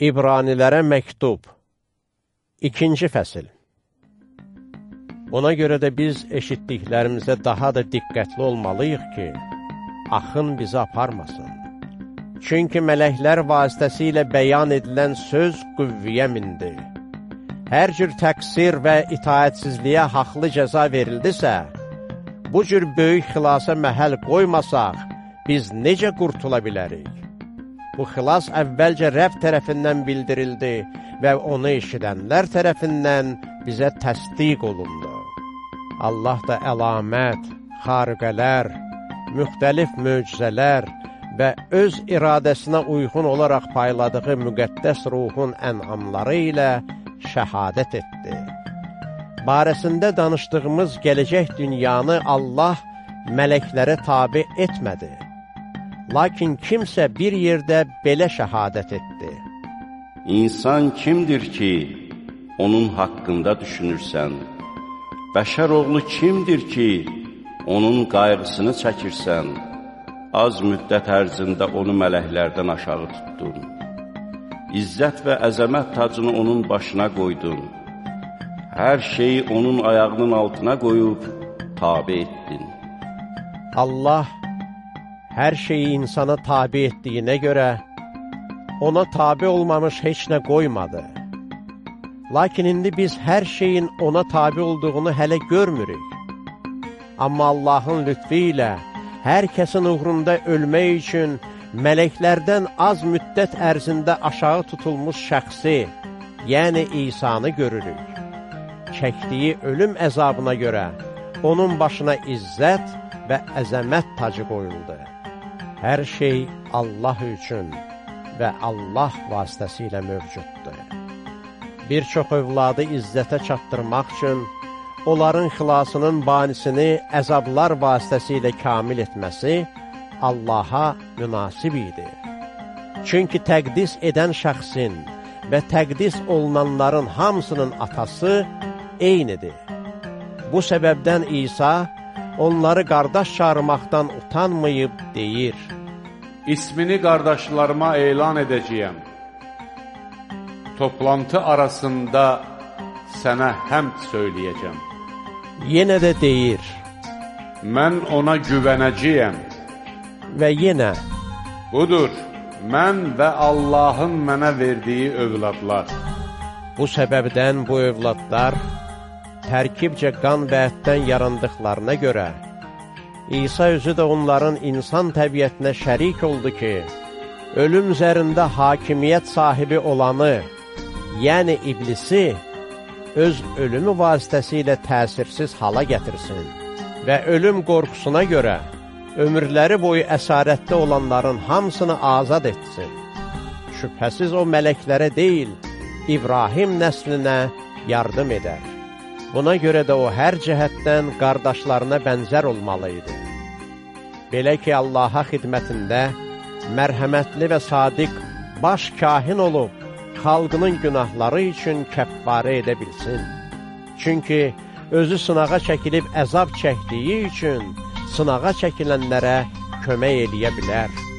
İbranilərə məktub 2-ci fəsil Buna görə də biz eşitdiklərimizə daha da diqqətli olmalıyıq ki, axın bizi aparmasın. Çünki mələklər vasitəsilə bəyan edilən söz qüvviyə mindi. Hər cür təqsir və itaətsizliyə haqlı cəza verildisə, bu cür böyük xilasa məhəl qoymasaq, biz necə qurtula bilərik? Bu xilas əvvəlcə Rəbb tərəfindən bildirildi və onu eşidənlər tərəfindən bizə təsdiq olundu. Allah da əlamət, xarqələr, müxtəlif möcüzələr və öz iradəsinə uyğun olaraq payladığı müqəddəs ruhun ənamları ilə şəhadət etdi. Barəsində danışdığımız gələcək dünyanı Allah mələklərə tabi etmədi. Lakin kimsə bir yerdə belə şəhadət etdi. İnsan kimdir ki, onun haqqında düşünürsən? Bəşər oğlu kimdir ki, onun qayğısını çəkirsən? Az müddət ərzində onu mələklərdən aşağı tutdun. İzzət və əzəmət tacını onun başına qoydun. Hər şeyi onun ayağının altına qoyub tabi etdin. Allah hər şeyi insana tabi etdiyinə görə, ona tabi olmamış heç nə qoymadı. Lakin indi biz hər şeyin ona tabi olduğunu hələ görmürük. Amma Allahın lütfi ilə hər kəsin uğrunda ölmək üçün mələklərdən az müddət ərzində aşağı tutulmuş şəxsi, yəni İsanı görürük. Çəkdiyi ölüm əzabına görə onun başına izzət və əzəmət tacı qoyuldu. Hər şey Allah üçün və Allah vasitəsilə mövcuddur. Bir çox övladı izzətə çatdırmaq üçün onların xilasının banisini əzablar vasitəsilə kamil etməsi Allaha münasib idi. Çünki təqdis edən şəxsin və təqdis olunanların hamısının atası eynidir. Bu səbəbdən İsa onları qardaş çağırmaqdan utanmayıb deyir, İsmini qardaşlarıma elan edəcəyəm. Toplantı arasında sənə həmd söyləyəcəm. Yenə də deyir, Mən ona güvənəcəyəm. Və yenə, Budur, mən və Allahın mənə verdiyi övladlar. Bu səbəbdən bu övladlar tərkibcə qan və ətdən yarandıqlarına görə, İsa özü də onların insan təbiətinə şərik oldu ki, ölüm üzərində hakimiyyət sahibi olanı, yəni iblisi, öz ölümü vasitəsilə təsirsiz hala gətirsin və ölüm qorxusuna görə ömürləri boyu əsarətdə olanların hamısını azad etsin. Şübhəsiz o mələklərə deyil, İbrahim nəslinə yardım edər. Buna görə də o hər cəhətdən qardaşlarına bənzər olmalı idi. Belə ki, Allaha xidmətində mərhəmətli və sadiq baş kahin olub, xalqının günahları üçün kəffarə edə bilsin. Çünki özü sınağa çəkilib əzab çəkdiyi üçün sınağa çəkilənlərə kömək eləyə bilər.